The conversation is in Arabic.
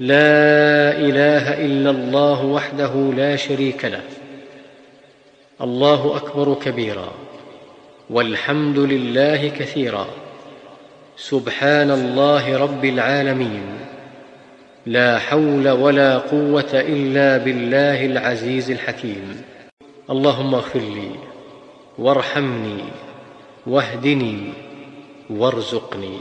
لا إله إلا الله وحده لا شريك له. الله أكبر كبيرا. والحمد لله كثيرا. سبحان الله رب العالمين. لا حول ولا قوة إلا بالله العزيز الحكيم. اللهم اغفر لي وارحمني واهدني وارزقني.